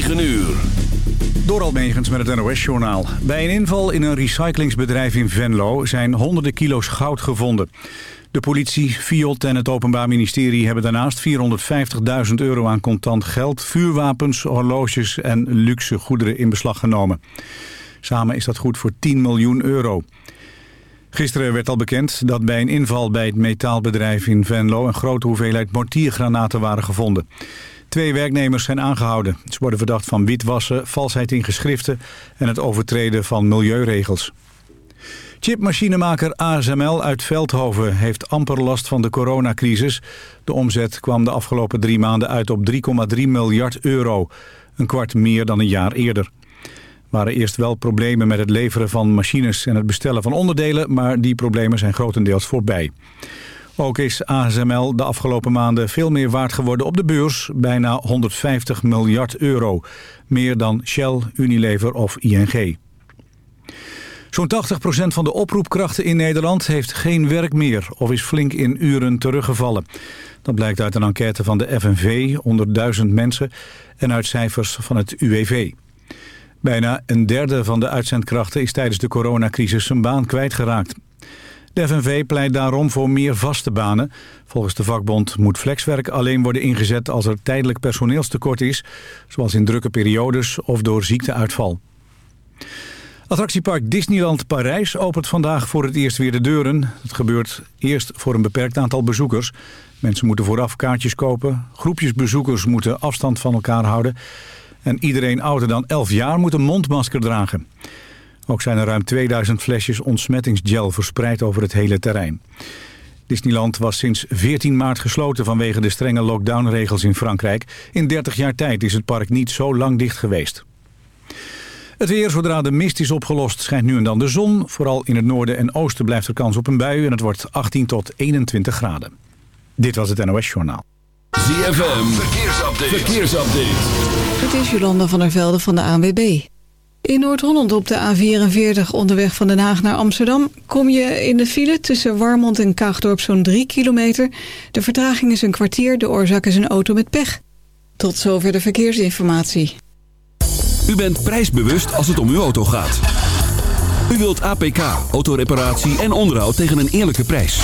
9 uur. Door Almegens met het NOS-journaal. Bij een inval in een recyclingsbedrijf in Venlo zijn honderden kilo's goud gevonden. De politie, FIOD en het Openbaar Ministerie hebben daarnaast 450.000 euro aan contant geld, vuurwapens, horloges en luxe goederen in beslag genomen. Samen is dat goed voor 10 miljoen euro. Gisteren werd al bekend dat bij een inval bij het metaalbedrijf in Venlo... een grote hoeveelheid mortiergranaten waren gevonden. Twee werknemers zijn aangehouden. Ze worden verdacht van witwassen, valsheid in geschriften... en het overtreden van milieuregels. Chipmachinemaker ASML uit Veldhoven heeft amper last van de coronacrisis. De omzet kwam de afgelopen drie maanden uit op 3,3 miljard euro. Een kwart meer dan een jaar eerder waren eerst wel problemen met het leveren van machines en het bestellen van onderdelen, maar die problemen zijn grotendeels voorbij. Ook is ASML de afgelopen maanden veel meer waard geworden op de beurs, bijna 150 miljard euro. Meer dan Shell, Unilever of ING. Zo'n 80% van de oproepkrachten in Nederland heeft geen werk meer of is flink in uren teruggevallen. Dat blijkt uit een enquête van de FNV onder duizend mensen en uit cijfers van het UWV. Bijna een derde van de uitzendkrachten is tijdens de coronacrisis zijn baan kwijtgeraakt. FNV pleit daarom voor meer vaste banen. Volgens de vakbond moet flexwerk alleen worden ingezet als er tijdelijk personeelstekort is, zoals in drukke periodes of door ziekteuitval. Attractiepark Disneyland Parijs opent vandaag voor het eerst weer de deuren. Het gebeurt eerst voor een beperkt aantal bezoekers. Mensen moeten vooraf kaartjes kopen. Groepjes bezoekers moeten afstand van elkaar houden. En iedereen ouder dan 11 jaar moet een mondmasker dragen. Ook zijn er ruim 2000 flesjes ontsmettingsgel verspreid over het hele terrein. Disneyland was sinds 14 maart gesloten vanwege de strenge lockdownregels in Frankrijk. In 30 jaar tijd is het park niet zo lang dicht geweest. Het weer, zodra de mist is opgelost, schijnt nu en dan de zon. Vooral in het noorden en oosten blijft er kans op een bui en het wordt 18 tot 21 graden. Dit was het NOS Journaal. ZFM, verkeersupdate. verkeersupdate. Het is Jolanda van der Velde van de ANWB. In Noord-Holland op de A44 onderweg van Den Haag naar Amsterdam... kom je in de file tussen Warmond en Kaagdorp zo'n 3 kilometer. De vertraging is een kwartier, de oorzaak is een auto met pech. Tot zover de verkeersinformatie. U bent prijsbewust als het om uw auto gaat. U wilt APK, autoreparatie en onderhoud tegen een eerlijke prijs.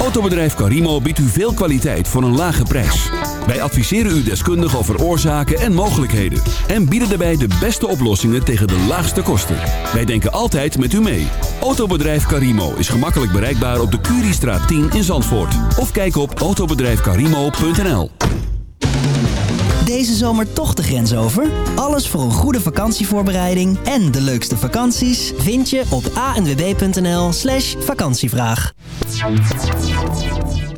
Autobedrijf Carimo biedt u veel kwaliteit voor een lage prijs. Wij adviseren u deskundig over oorzaken en mogelijkheden. En bieden daarbij de beste oplossingen tegen de laagste kosten. Wij denken altijd met u mee. Autobedrijf Carimo is gemakkelijk bereikbaar op de Curiestraat 10 in Zandvoort. Of kijk op autobedrijfcarimo.nl Deze zomer toch de grens over? Alles voor een goede vakantievoorbereiding en de leukste vakanties vind je op anwb.nl slash vakantievraag.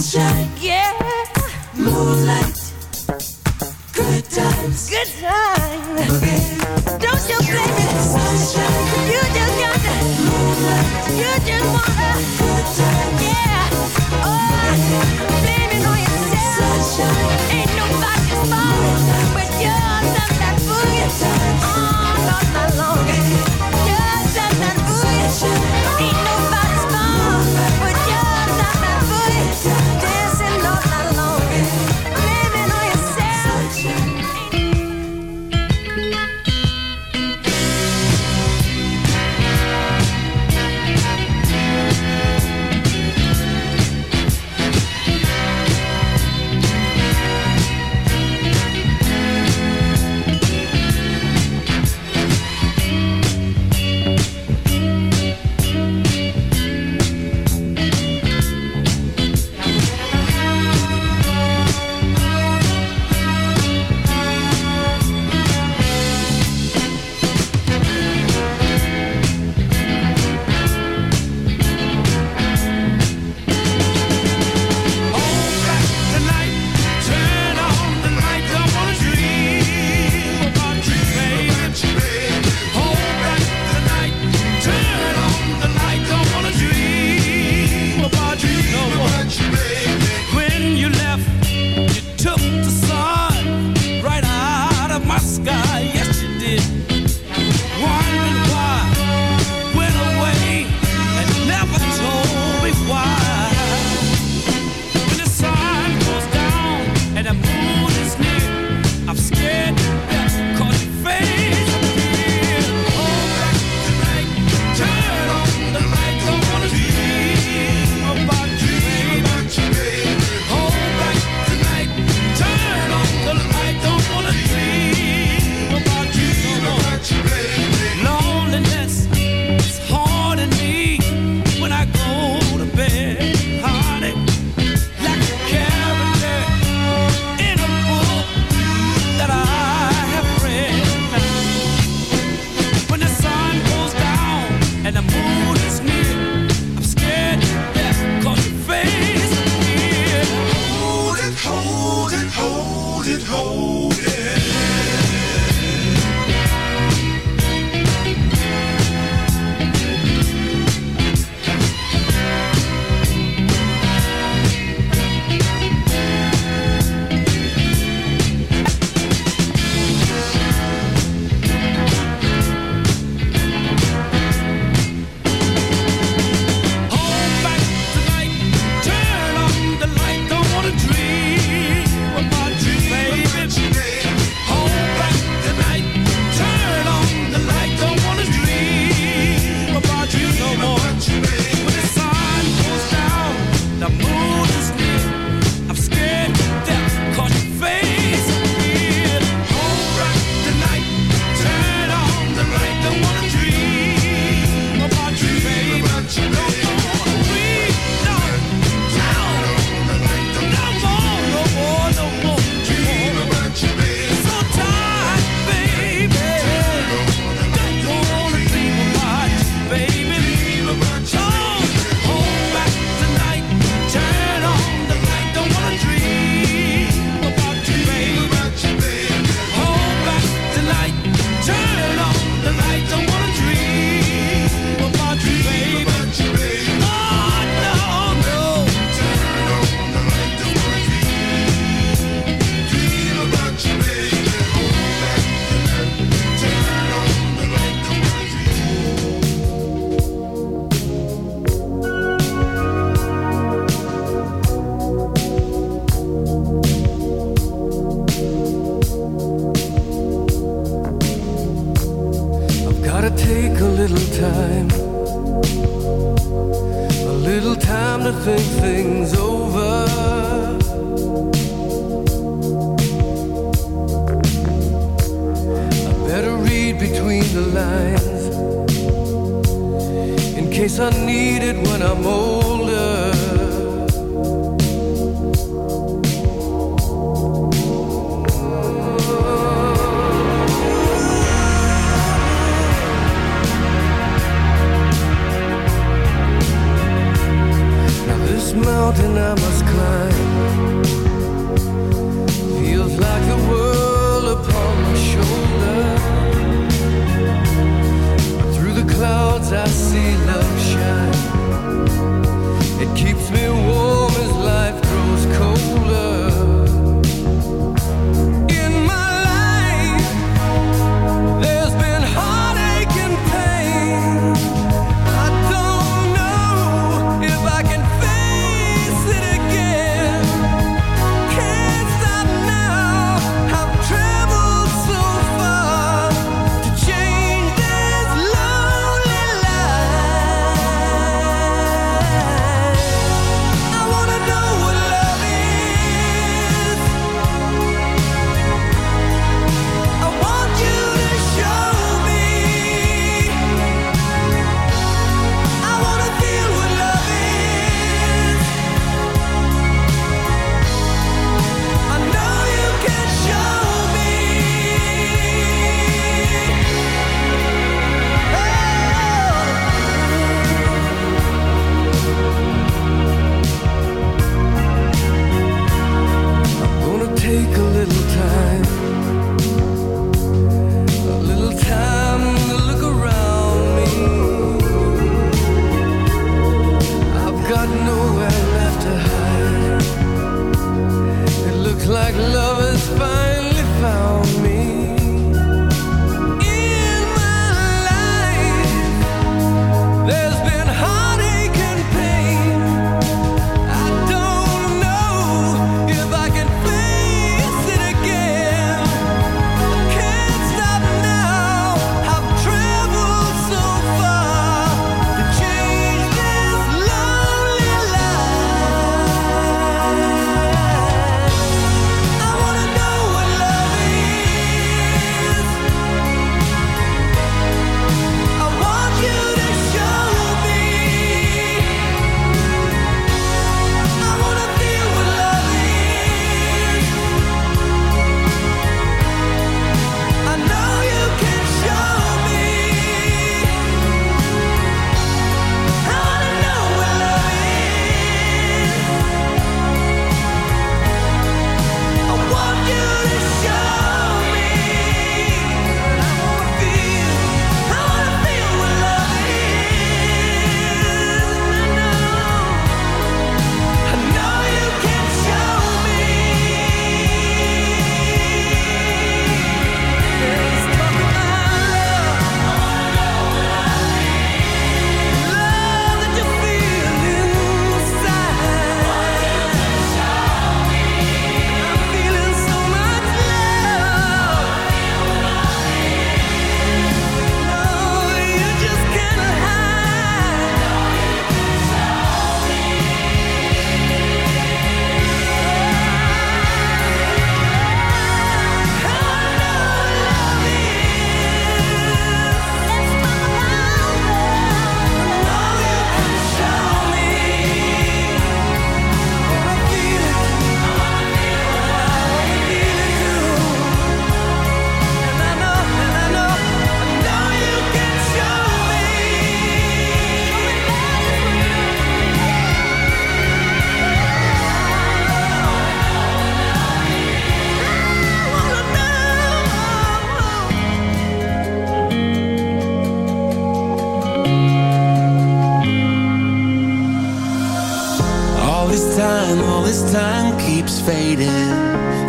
sunshine, yeah, moonlight, good times, good times.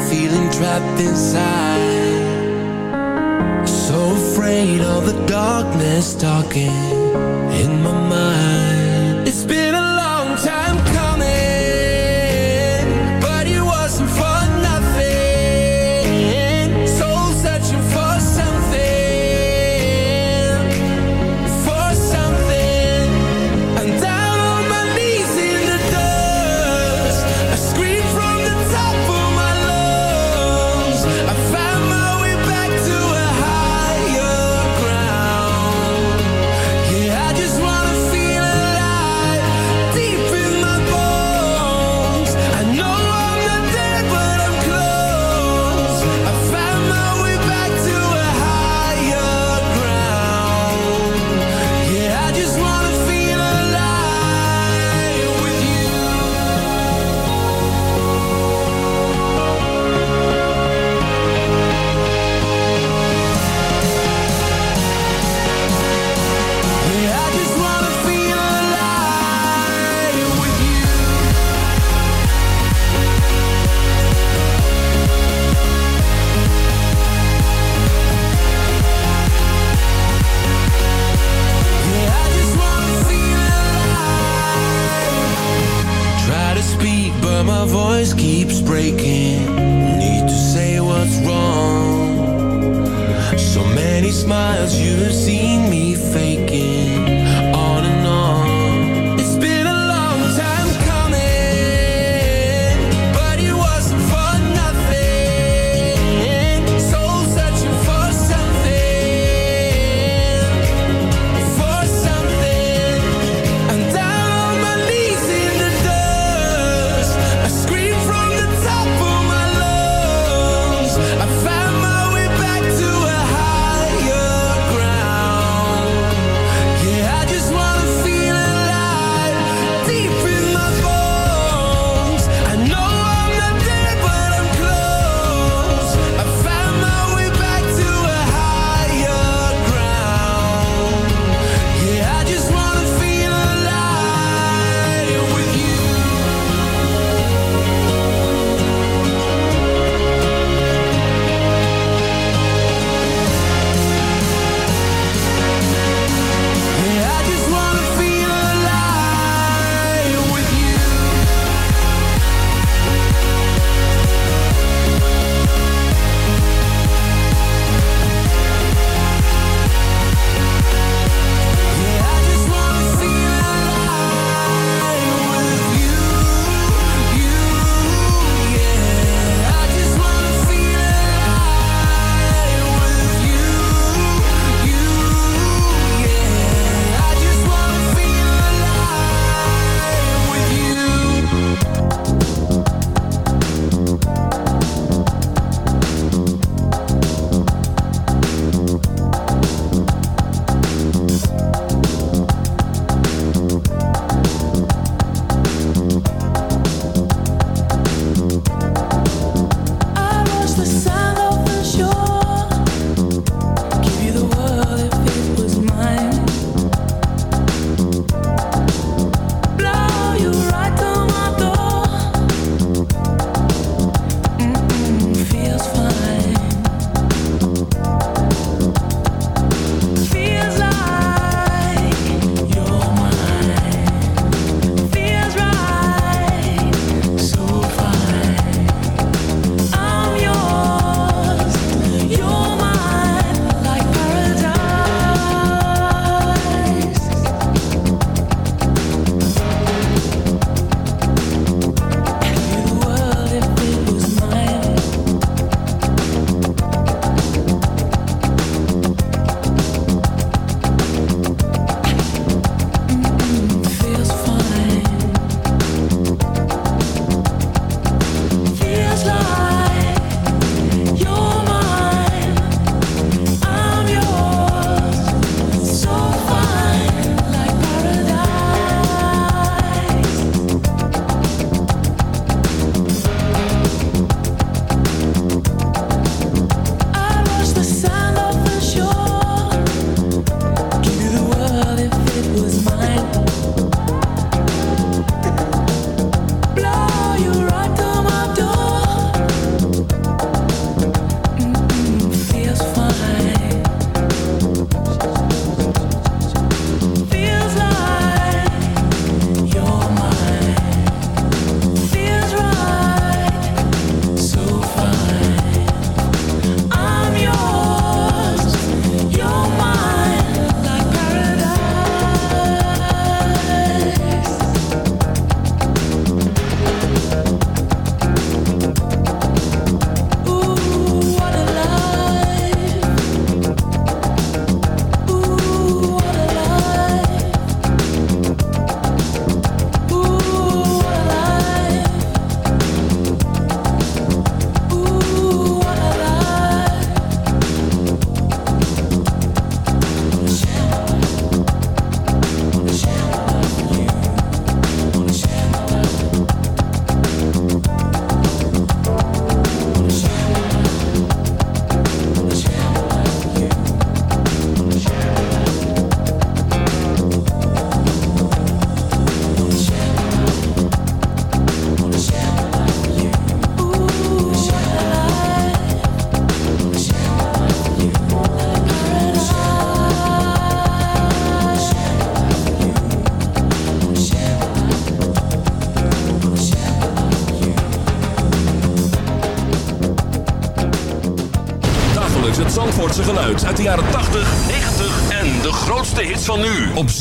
feeling trapped inside. So afraid of the darkness talking in my mind.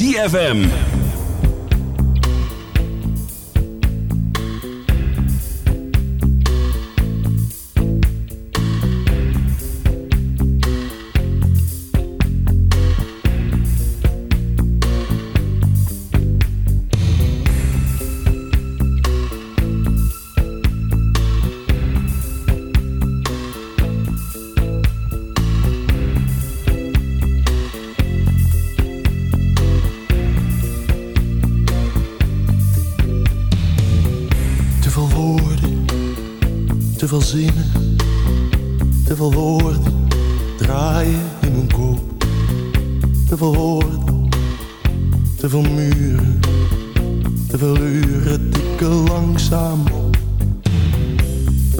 ZFM.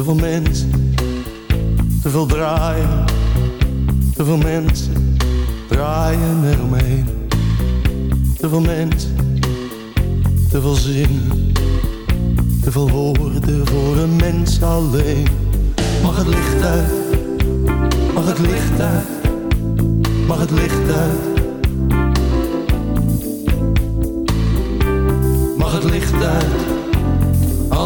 veel mensen, te veel draaien. Te veel mensen draaien eromheen. Te veel mensen, te veel zinnen. Te veel woorden voor een mens alleen. Mag het licht uit, mag het licht uit, mag het licht uit. Mag het licht uit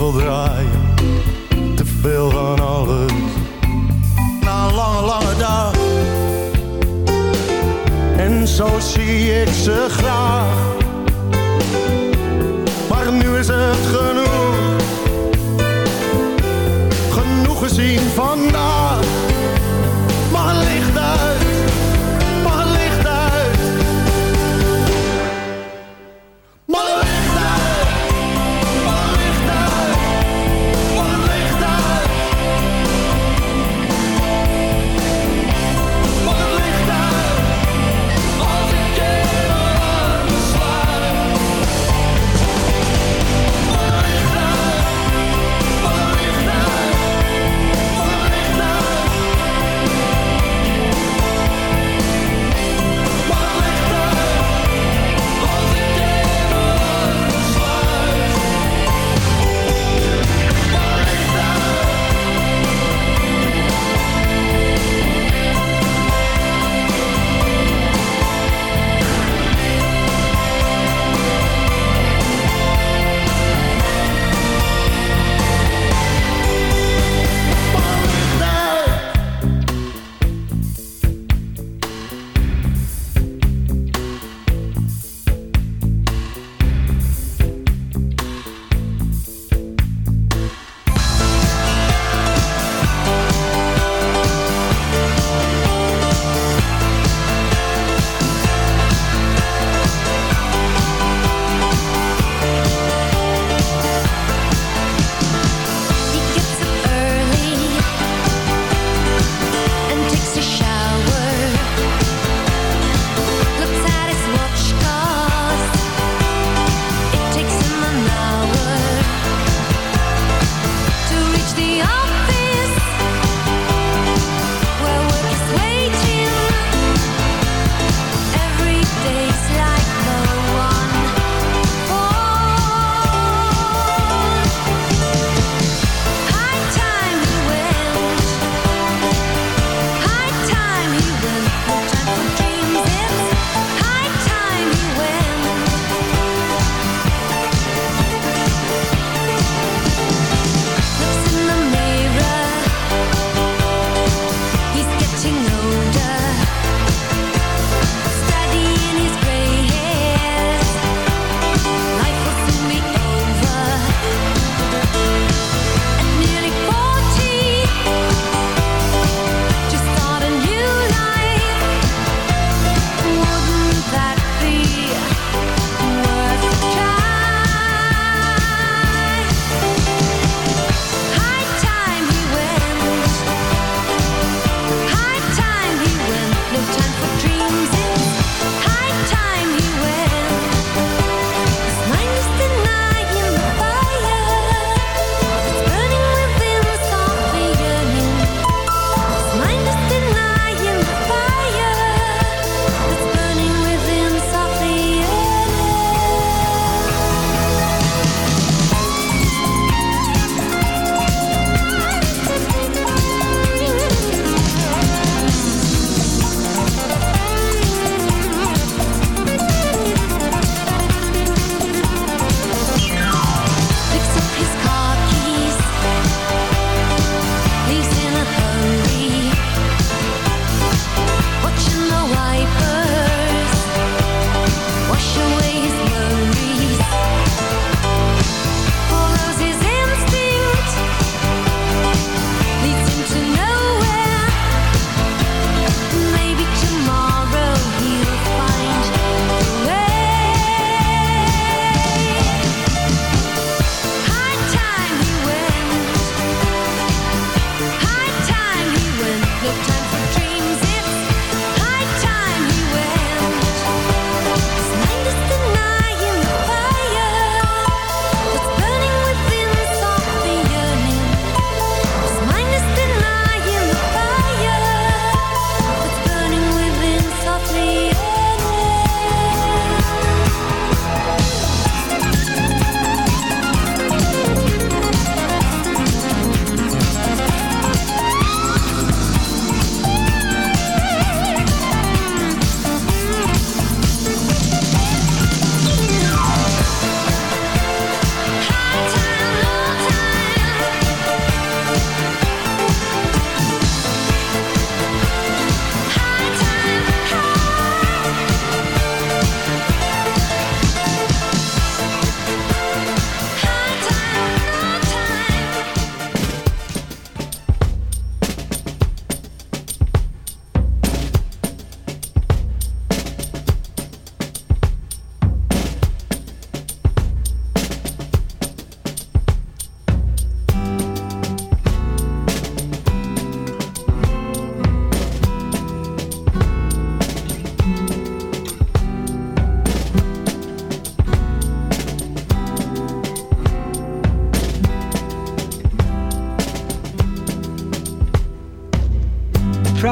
wil draaien. Te veel van alles. Na een lange, lange dag. En zo zie ik ze graag. Maar nu is het genoeg. Genoeg gezien vandaag.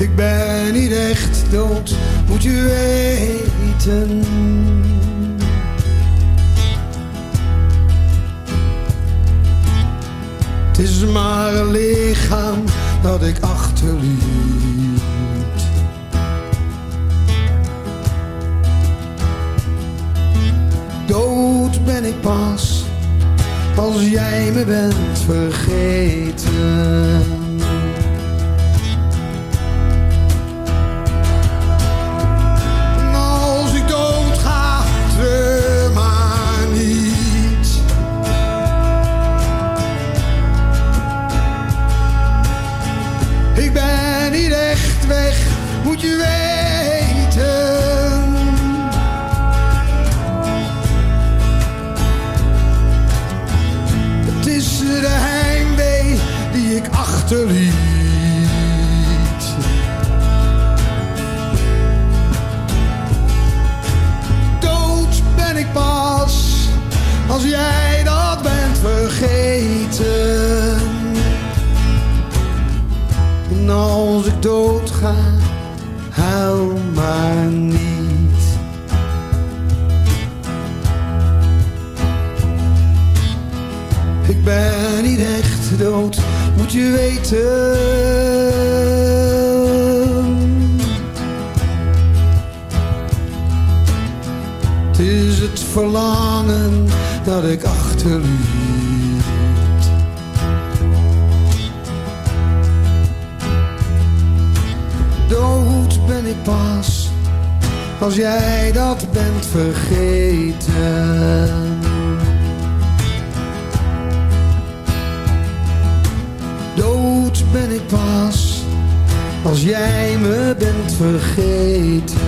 Ik ben niet echt dood, moet je weten. Het is maar een lichaam dat ik achterliet. Dood ben ik pas als jij me bent vergeten. moet je weten. Het is het verlangen dat ik achterliet. Dood ben ik pas als jij dat bent vergeten. ben ik pas als jij me bent vergeten.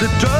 the door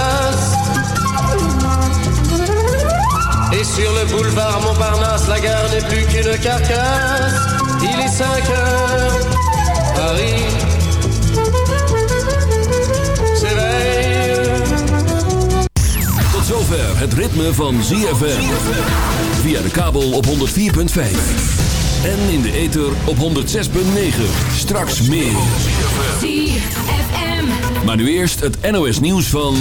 Boulevard Montparnasse, la gare n'est plus qu'une carcasse. Il est 5 heures, Paris s'éveille. Tot zover het ritme van ZFM. Via de kabel op 104.5. En in de ether op 106.9. Straks meer. ZFM. Maar nu eerst het NOS nieuws van...